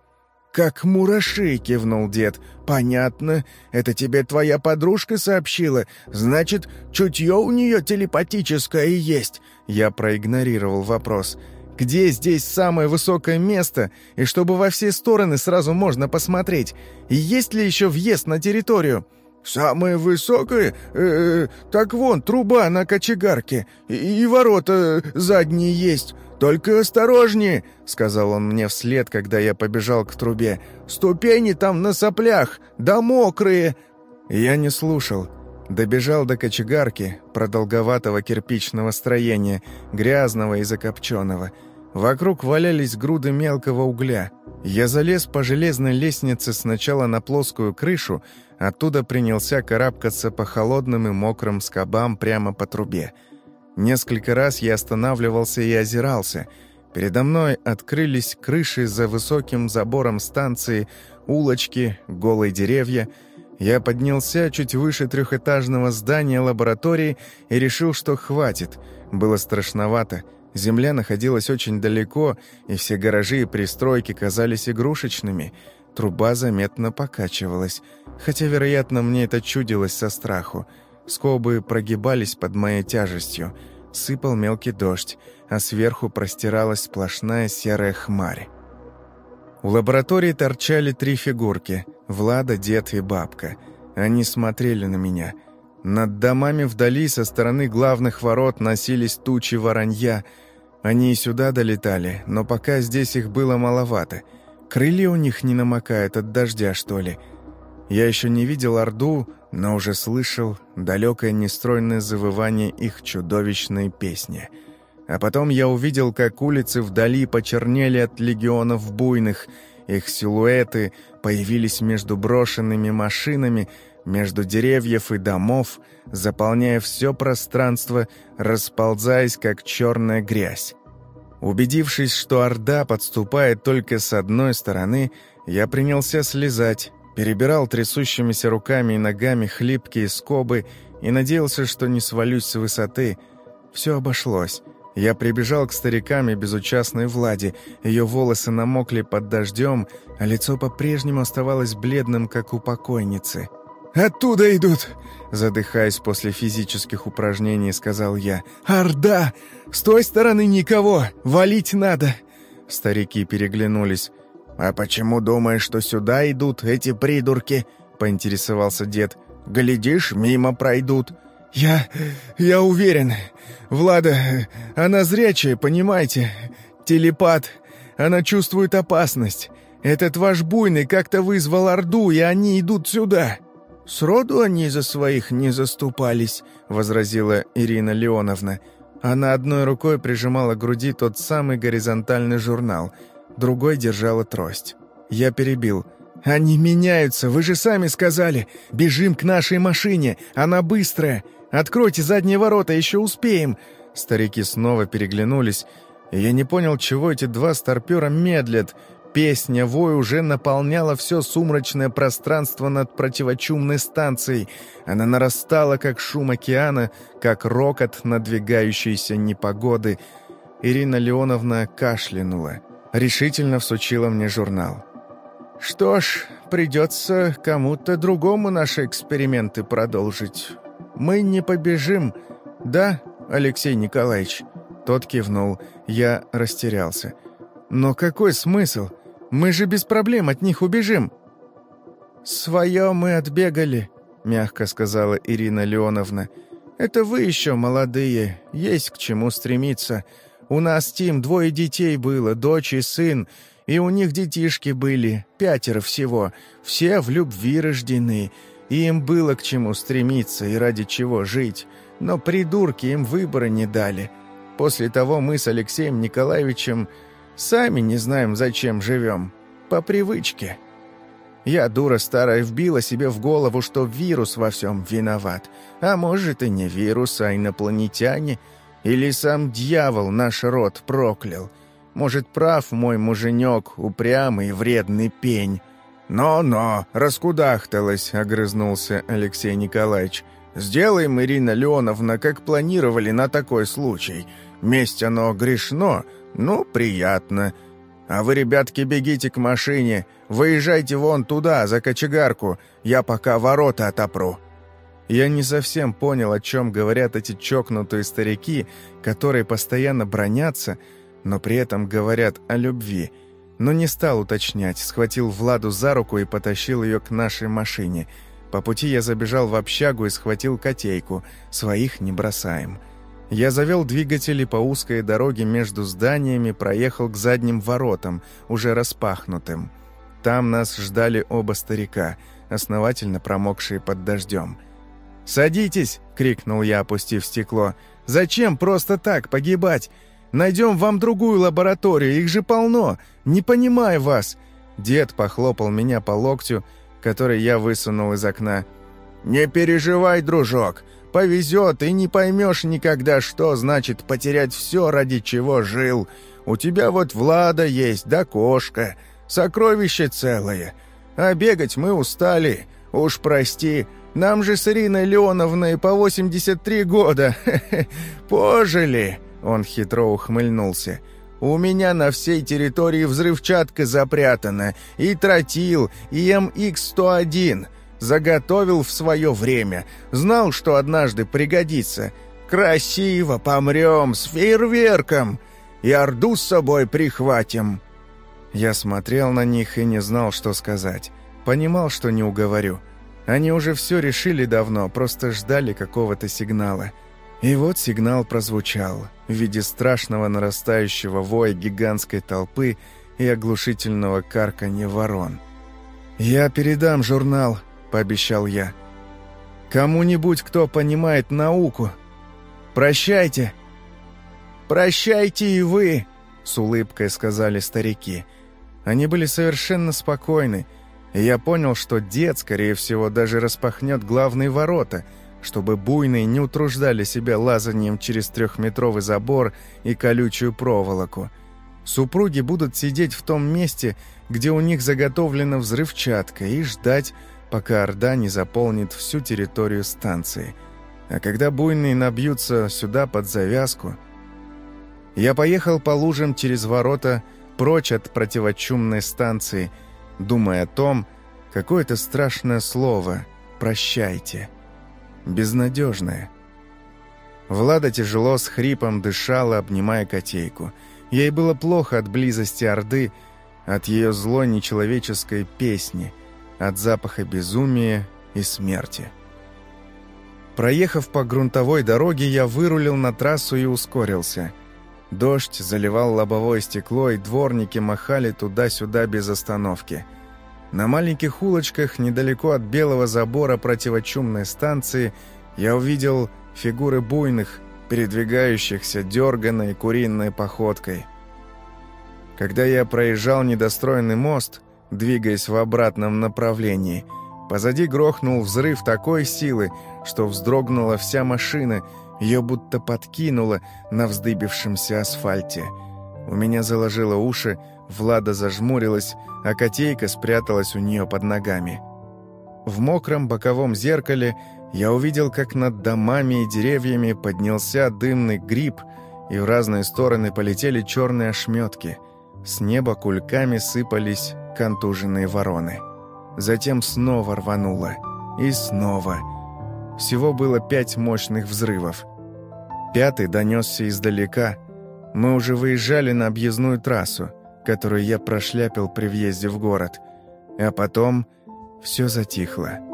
«Как мураши!» — кивнул дед. «Понятно. Это тебе твоя подружка сообщила. Значит, чутье у нее телепатическое и есть». Я проигнорировал вопрос. «Где здесь самое высокое место? И чтобы во все стороны сразу можно посмотреть? И есть ли еще въезд на территорию?» «Самое высокое? Э -э, так вон, труба на кочегарке. И, и ворота задние есть. «Только осторожнее!» — сказал он мне вслед, когда я побежал к трубе. «Ступени там на соплях, да мокрые!» Я не слушал. Добежал до кочегарки, продолговатого кирпичного строения, грязного и закопченного. Вокруг валялись груды мелкого угля. Я залез по железной лестнице сначала на плоскую крышу, оттуда принялся карабкаться по холодным и мокрым скобам прямо по трубе. Несколько раз я останавливался и озирался. Передо мной открылись крыши за высоким забором станции, улочки, голые деревья. Я поднялся чуть выше трехэтажного здания лаборатории и решил, что хватит. Было страшновато. Земля находилась очень далеко, и все гаражи и пристройки казались игрушечными. Труба заметно покачивалась, хотя, вероятно, мне это чудилось со страху. Скобы прогибались под моей тяжестью. Сыпал мелкий дождь, а сверху простиралась сплошная серая хмарь. У лаборатории торчали три фигурки — Влада, дед и бабка. Они смотрели на меня. Над домами вдали со стороны главных ворот носились тучи воронья. Они и сюда долетали, но пока здесь их было маловато. Крылья у них не намокают от дождя, что ли — я еще не видел Орду, но уже слышал далекое нестройное завывание их чудовищной песни. А потом я увидел, как улицы вдали почернели от легионов буйных, их силуэты появились между брошенными машинами, между деревьев и домов, заполняя все пространство, расползаясь, как черная грязь. Убедившись, что Орда подступает только с одной стороны, я принялся слезать, перебирал трясущимися руками и ногами хлипкие скобы и надеялся, что не свалюсь с высоты. Все обошлось. Я прибежал к старикам и безучастной Владе. Ее волосы намокли под дождем, а лицо по-прежнему оставалось бледным, как у покойницы. «Оттуда идут!» Задыхаясь после физических упражнений, сказал я. «Орда! С той стороны никого! Валить надо!» Старики переглянулись. «А почему думаешь, что сюда идут эти придурки?» — поинтересовался дед. «Глядишь, мимо пройдут». «Я... я уверен. Влада, она зрячая, понимаете? Телепат. Она чувствует опасность. Этот ваш буйный как-то вызвал Орду, и они идут сюда». «Сроду они за своих не заступались», — возразила Ирина Леоновна. Она одной рукой прижимала к груди тот самый горизонтальный журнал — другой держала трость. Я перебил. «Они меняются, вы же сами сказали! Бежим к нашей машине, она быстрая! Откройте задние ворота, еще успеем!» Старики снова переглянулись, я не понял, чего эти два старпера медлят. Песня вой уже наполняла все сумрачное пространство над противочумной станцией. Она нарастала, как шум океана, как рокот надвигающейся непогоды. Ирина Леоновна кашлянула решительно всучила мне журнал. «Что ж, придется кому-то другому наши эксперименты продолжить. Мы не побежим, да, Алексей Николаевич?» Тот кивнул. Я растерялся. «Но какой смысл? Мы же без проблем от них убежим». «Свое мы отбегали», — мягко сказала Ирина Леоновна. «Это вы еще молодые, есть к чему стремиться. У нас, Тим, двое детей было, дочь и сын, и у них детишки были, пятеро всего, все в любви рождены, и им было к чему стремиться и ради чего жить, но придурки им выбора не дали. После того мы с Алексеем Николаевичем сами не знаем, зачем живем, по привычке». Я, дура старая, вбила себе в голову, что вирус во всем виноват. А может, и не вирус, а инопланетяне. Или сам дьявол наш род проклял. Может, прав мой муженек, упрямый вредный пень. «Но-но, раскудахталась», — огрызнулся Алексей Николаевич. «Сделаем, Ирина Леоновна, как планировали на такой случай. Месть оно грешно, ну, приятно. А вы, ребятки, бегите к машине, выезжайте вон туда, за кочегарку, я пока ворота отопру». Я не совсем понял, о чем говорят эти чокнутые старики, которые постоянно бронятся, но при этом говорят о любви. Но не стал уточнять, схватил Владу за руку и потащил ее к нашей машине. По пути я забежал в общагу и схватил котейку. Своих не бросаем. Я завел двигатель и по узкой дороге между зданиями проехал к задним воротам, уже распахнутым. Там нас ждали оба старика, основательно промокшие под дождем. «Садитесь!» — крикнул я, опустив стекло. «Зачем просто так погибать? Найдем вам другую лабораторию, их же полно! Не понимаю вас!» Дед похлопал меня по локтю, который я высунул из окна. «Не переживай, дружок! Повезет, и не поймешь никогда, что значит потерять все, ради чего жил. У тебя вот Влада есть, да кошка. Сокровище целое. А бегать мы устали. Уж прости, нам же с Ириной Леоновной по 83 года. Пожили!» Он хитро ухмыльнулся. «У меня на всей территории взрывчатка запрятана, и тротил, и МХ-101. Заготовил в свое время. Знал, что однажды пригодится. Красиво помрем, с фейерверком. И Орду с собой прихватим». Я смотрел на них и не знал, что сказать. Понимал, что не уговорю. Они уже все решили давно, просто ждали какого-то сигнала. И вот сигнал прозвучал в виде страшного нарастающего воя гигантской толпы и оглушительного карканья ворон. «Я передам журнал», пообещал я. «Кому-нибудь, кто понимает науку. Прощайте!» «Прощайте и вы!» — с улыбкой сказали старики. Они были совершенно спокойны, и я понял, что дед, скорее всего, даже распахнет главные ворота, чтобы буйные не утруждали себя лазанием через трехметровый забор и колючую проволоку. Супруги будут сидеть в том месте, где у них заготовлена взрывчатка, и ждать, пока Орда не заполнит всю территорию станции. А когда буйные набьются сюда под завязку... Я поехал по лужам через ворота, прочь от противочумной станции, думая о том, какое это страшное слово «прощайте». Безнадежное. Влада тяжело с хрипом дышала, обнимая котейку. Ей было плохо от близости Орды, от ее злой нечеловеческой песни — от запаха безумия и смерти. Проехав по грунтовой дороге, я вырулил на трассу и ускорился. Дождь заливал лобовое стекло, и дворники махали туда-сюда без остановки. На маленьких улочках, недалеко от белого забора противочумной станции, я увидел фигуры буйных, передвигающихся дерганной куриной походкой. Когда я проезжал недостроенный мост — двигаясь в обратном направлении. Позади грохнул взрыв такой силы, что вздрогнула вся машина, ее будто подкинуло на вздыбившемся асфальте. У меня заложило уши, Влада зажмурилась, а котейка спряталась у нее под ногами. В мокром боковом зеркале я увидел, как над домами и деревьями поднялся дымный гриб, и в разные стороны полетели черные ошметки. С неба кульками сыпались контуженные вороны. Затем снова рвануло. И снова. Всего было пять мощных взрывов. Пятый донесся издалека. Мы уже выезжали на объездную трассу. Которую я прошляпил при въезде в город. А потом все затихло.